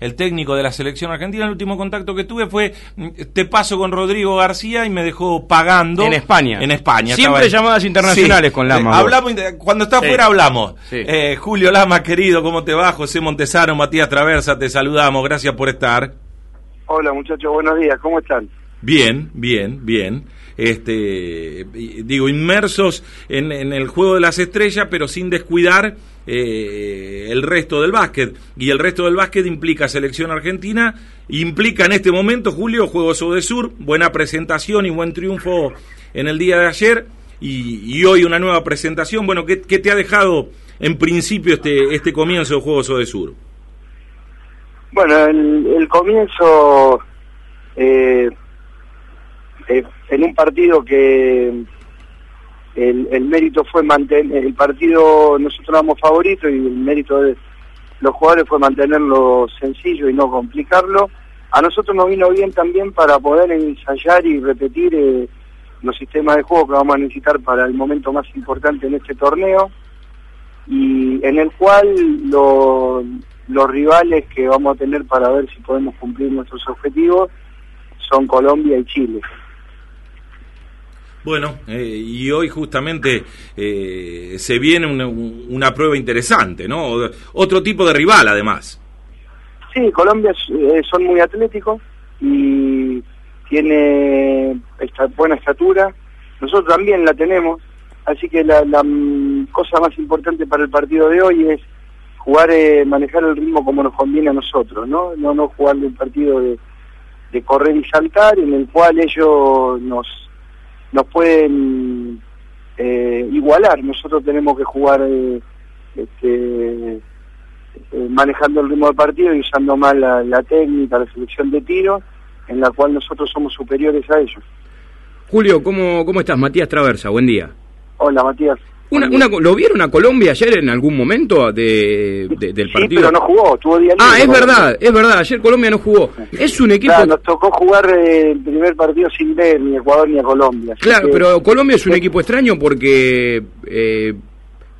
el técnico de la selección argentina. El último contacto que tuve fue, mm, te paso con Rodrigo García y me dejó pagando. En España. En España. Siempre llamadas internacionales con Lama. Eh, hablamos, cuando está afuera hablamos. Eh, Julio Lama, querido, ¿cómo te va? José Montesano, Matías Traversa, te saludamos. Gracias por estar. Hola muchachos, buenos días, ¿cómo están? Bien, bien, bien. Este, digo, inmersos en, el juego de las estrellas, pero sin descuidar eh, el resto del básquet. Y el resto del básquet implica selección argentina, implica en este momento, Julio, Juegos de Sur, buena presentación y buen triunfo en el día de ayer. Y, hoy una nueva presentación. Bueno, ¿qué, te ha dejado en principio este, este comienzo de Juegos de Sur? Bueno, el, comienzo eh, eh, en un partido que el, mérito fue mantener, el partido nosotros éramos favoritos y el mérito de los jugadores fue mantenerlo sencillo y no complicarlo. A nosotros nos vino bien también para poder ensayar y repetir eh, los sistemas de juego que vamos a necesitar para el momento más importante en este torneo y en el cual lo, los rivales que vamos a tener para ver si podemos cumplir nuestros objetivos son Colombia y Chile. Bueno, eh, y hoy justamente eh, se viene una, prueba interesante, ¿no? Otro tipo de rival, además. Sí, Colombia eh, son muy atléticos y tiene esta buena estatura. Nosotros también la tenemos, así que la, la mm, cosa más importante para el partido de hoy es jugar, eh, manejar el ritmo como nos conviene a nosotros, ¿no? No, no jugar el partido de, correr y saltar, en el cual ellos nos, nos pueden eh, igualar. Nosotros tenemos que jugar eh, este, manejando el ritmo del partido y usando más la, la técnica, la selección de tiro, en la cual nosotros somos superiores a ellos. Julio, ¿cómo, cómo estás? Matías Traversa, buen día. Hola, Matías. Una, ¿Lo vieron a Colombia ayer en algún momento de, del partido? Sí, pero no jugó, tuvo día Ah, es verdad, es verdad, ayer Colombia no jugó. Es un equipo... nos tocó jugar eh, el primer partido sin ver ni Ecuador ni a Colombia. Claro, pero Colombia es un equipo extraño porque eh,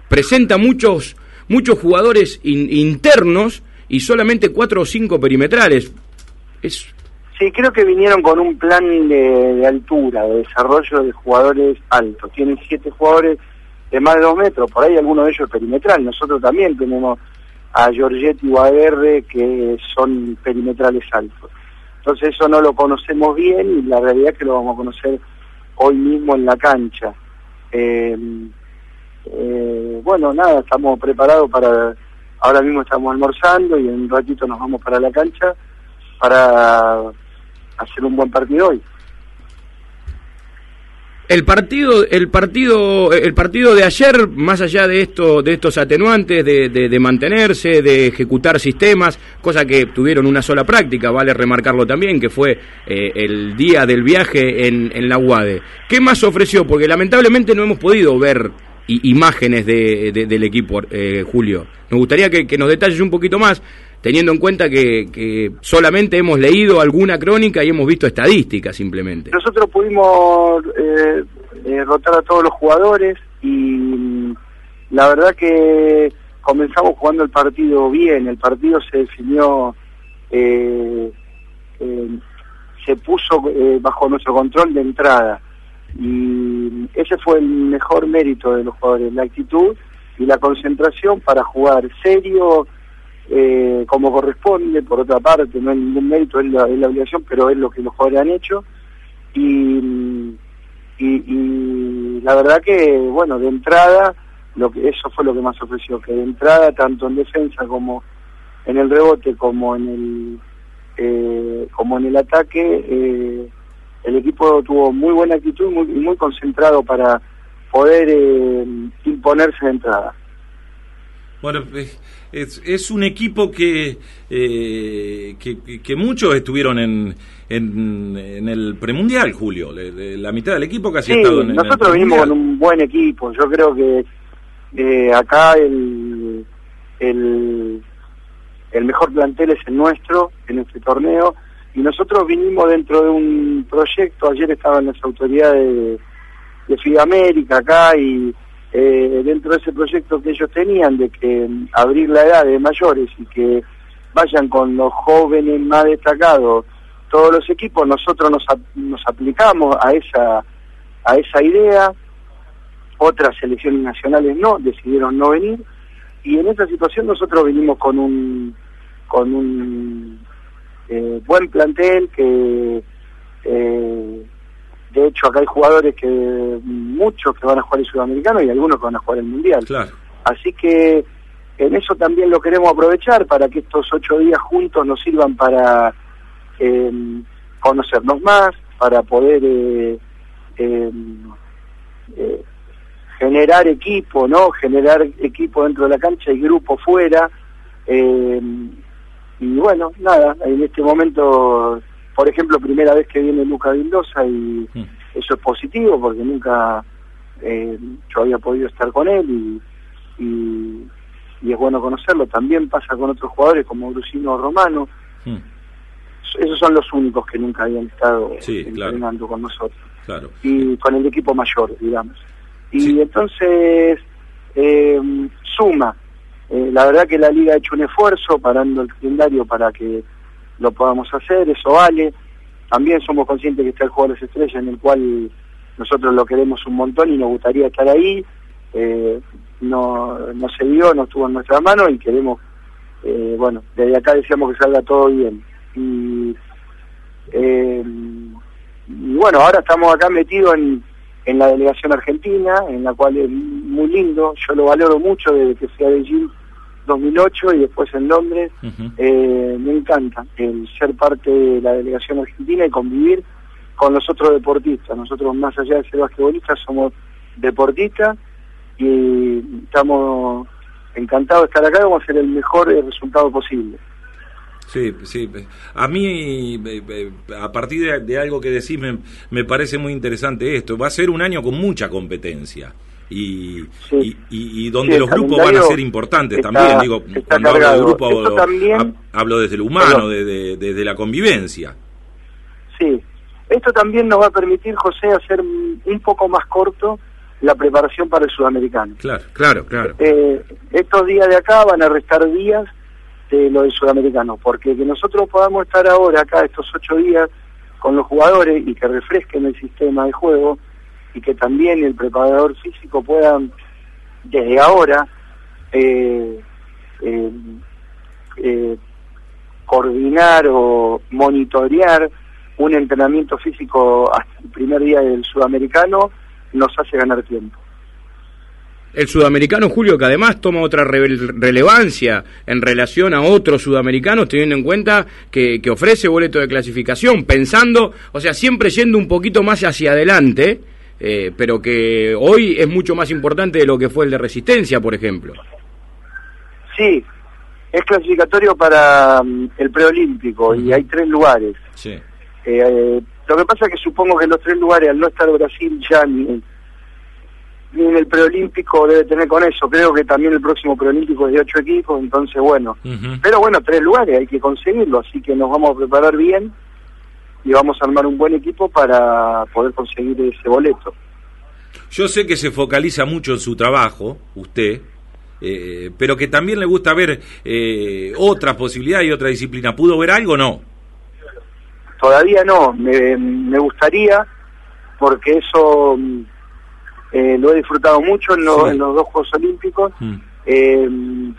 presenta muchos muchos jugadores internos y solamente cuatro o cinco perimetrales. Es... Sí, creo que vinieron con un plan de, de altura, de desarrollo de jugadores altos. Tienen siete jugadores de más de dos metros, por ahí alguno de ellos perimetral. Nosotros también tenemos a Giorgetti o a R que son perimetrales altos. Entonces eso no lo conocemos bien y la realidad es que lo vamos a conocer hoy mismo en la cancha. Eh, eh, bueno, nada, estamos preparados para, ahora mismo estamos almorzando y en un ratito nos vamos para la cancha para hacer un buen partido hoy. El partido, el partido, el partido de ayer, más allá de esto, de estos atenuantes, de, de, mantenerse, de ejecutar sistemas, cosa que tuvieron una sola práctica, vale remarcarlo también, que fue eh, el día del viaje en, en la UADE. ¿Qué más ofreció? Porque lamentablemente no hemos podido ver imágenes de, del equipo, eh, Julio. Nos gustaría que nos detalles un poquito más teniendo en cuenta que, solamente hemos leído alguna crónica y hemos visto estadísticas simplemente. Nosotros pudimos eh, eh, rotar a todos los jugadores y mm, la verdad que comenzamos jugando el partido bien, el partido se definió, eh, se puso bajo nuestro control de entrada y ese fue el mejor mérito de los jugadores, la actitud y la concentración para jugar serio, eh, como corresponde, por otra parte, no hay ningún mérito, es la, obligación, pero es lo que los jugadores han hecho. Y, y, la verdad que, bueno, de entrada, lo que eso fue lo que más ofreció, que de entrada, tanto en defensa como en el rebote, como en el, eh, como en el ataque, eh, el equipo tuvo muy buena actitud y muy, muy concentrado para poder imponerse de entrada. Bueno, es, es un equipo que, eh, que, muchos estuvieron en, en, el premundial, Julio. la mitad del equipo casi ha estado en, nosotros venimos con un buen equipo. Yo creo que eh, acá el, el, el mejor plantel es el nuestro en este torneo. Y nosotros vinimos dentro de un proyecto. Ayer estaban las autoridades de, de Sudamérica acá y eh, dentro de ese proyecto que ellos tenían de que mm, abrir la edad de mayores y que vayan con los jóvenes más destacados todos los equipos, nosotros nos, nos aplicamos a esa, a esa idea, otras selecciones nacionales no, decidieron no venir, y en esa situación nosotros venimos con un, con un eh, buen plantel que de hecho acá hay jugadores que muchos que van a jugar el sudamericano y algunos que van a jugar el mundial. Así que en eso también lo queremos aprovechar para que estos ocho días juntos nos sirvan para eh, conocernos más para poder eh, eh, generar equipo no generar equipo dentro de la cancha y grupo fuera. Y bueno, nada, en este momento, por ejemplo, primera vez que viene Luca Vildosa y mm. Eso es positivo porque nunca eh, yo había podido estar con él y, y, es bueno conocerlo. También pasa con otros jugadores como Brusino Romano. Mm. Esos son los únicos que nunca habían estado entrenando con nosotros. Y con el equipo mayor, digamos. Y entonces eh, suma eh, la verdad que la liga ha hecho un esfuerzo parando el calendario para que lo podamos hacer, eso vale. También somos conscientes que está el juego de las estrellas en el cual nosotros lo queremos un montón y nos gustaría estar ahí. Eh, no, no se dio, no estuvo en nuestra mano y queremos, eh, bueno, desde acá decíamos que salga todo bien. Y, y bueno, ahora estamos acá metidos en, en la delegación argentina, en la cual es muy lindo, yo lo valoro mucho desde que fui a Beijing 2008 y después en Londres. Eh, me encanta el ser parte de la delegación argentina y convivir con los otros deportistas. Nosotros, más allá de ser basquetbolistas, somos deportistas y estamos encantados de estar acá. Vamos a hacer el mejor resultado posible. Sí, sí. A mí, a partir de, algo que decís, me, me, parece muy interesante esto. Va a ser un año con mucha competencia. Y, y, donde los grupos van a ser importantes también. Digo, cuando hablo de grupo, hablo, desde lo humano, desde, la convivencia. Sí. Esto también nos va a permitir, José, hacer un poco más corto la preparación para el sudamericano. Claro, claro, claro. Eh, estos días de acá van a restar días de lo del sudamericano, porque que nosotros podamos estar ahora acá estos ocho días con los jugadores y que refresquen el sistema de juego y que también el preparador físico pueda desde ahora eh, eh, eh, coordinar o monitorear un entrenamiento físico hasta el primer día del sudamericano nos hace ganar tiempo. El sudamericano Julio, que además toma otra relevancia en relación a otros sudamericanos, teniendo en cuenta que, ofrece boleto de clasificación, pensando, o sea, siempre yendo un poquito más hacia adelante, eh, pero que hoy es mucho más importante de lo que fue el de Resistencia, por ejemplo. Sí, es clasificatorio para mm, el preolímpico y hay tres lugares. Sí. Eh, lo que pasa es que supongo que los tres lugares, al no estar Brasil ya ni en el preolímpico debe tener con eso. Creo que también el próximo preolímpico es de ocho equipos, entonces bueno. Pero bueno, tres lugares, hay que conseguirlo, así que nos vamos a preparar bien y vamos a armar un buen equipo para poder conseguir ese boleto. Yo sé que se focaliza mucho en su trabajo, usted, eh, pero que también le gusta ver eh, otras posibilidades y otra disciplina. ¿Pudo ver algo o no? Todavía no, me, me gustaría, porque eso eh, lo he disfrutado mucho en, los dos Juegos Olímpicos. Mm. Eh,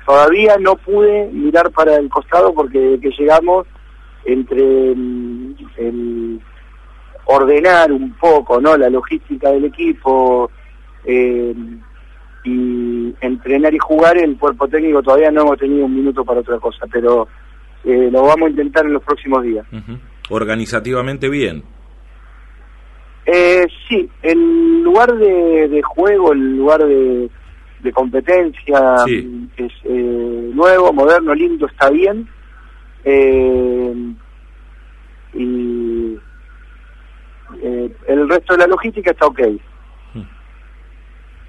todavía no pude mirar para el costado porque que llegamos entre mm, ordenar un poco no la logística del equipo eh, y entrenar y jugar el cuerpo técnico todavía no hemos tenido un minuto para otra cosa pero lo vamos a intentar en los próximos días. Organizativamente bien eh, sí, el lugar de, juego, el lugar de, competencia es eh, nuevo, moderno, lindo, está bien. Eh, y eh, el resto de la logística está ok.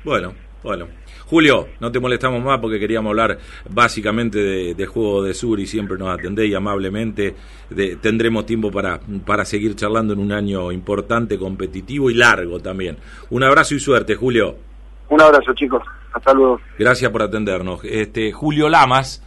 Bueno, bueno. Julio, no te molestamos más porque queríamos hablar básicamente de, Juego de Sur y siempre nos atendéis amablemente. tendremos tiempo para, para seguir charlando en un año importante, competitivo y largo también. Un abrazo y suerte, Julio. Un abrazo, chicos. Hasta luego. Gracias por atendernos. Este, Julio Lamas.